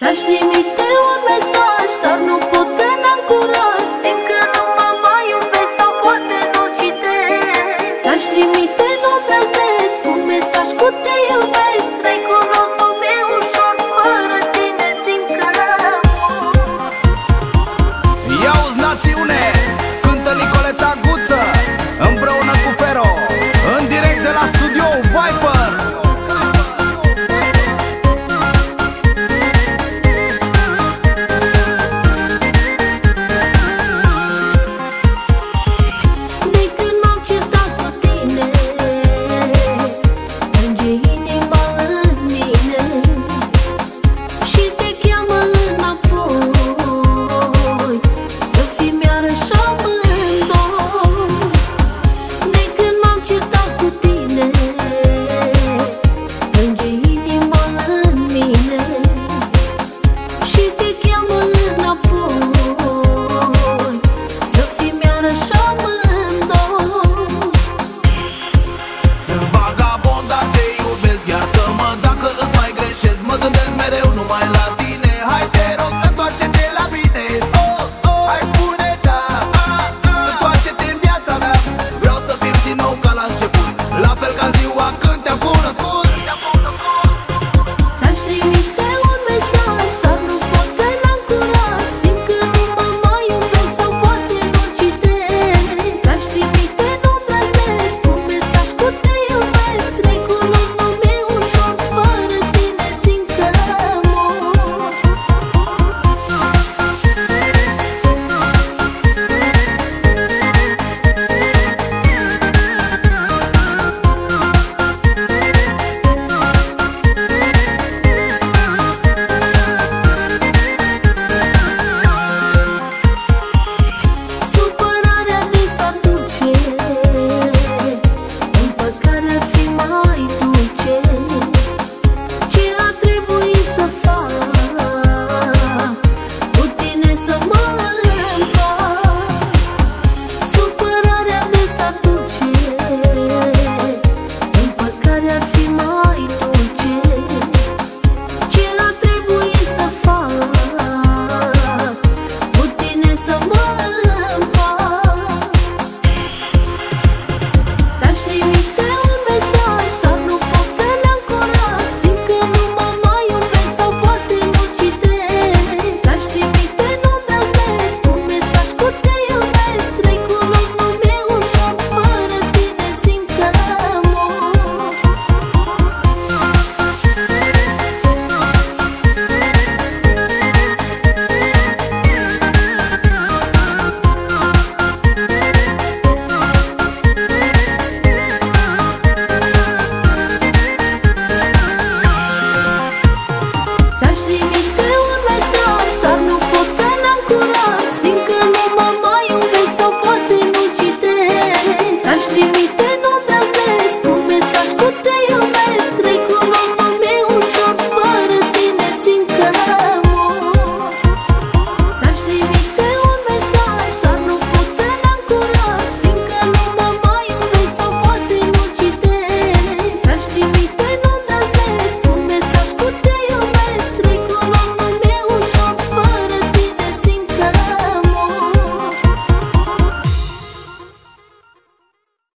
Ți-aș trimite un mesaj, dar nu pot că n-am curaj. Din că nu mă mai iubesc sau poate nu citesc. Ți-aș trimite not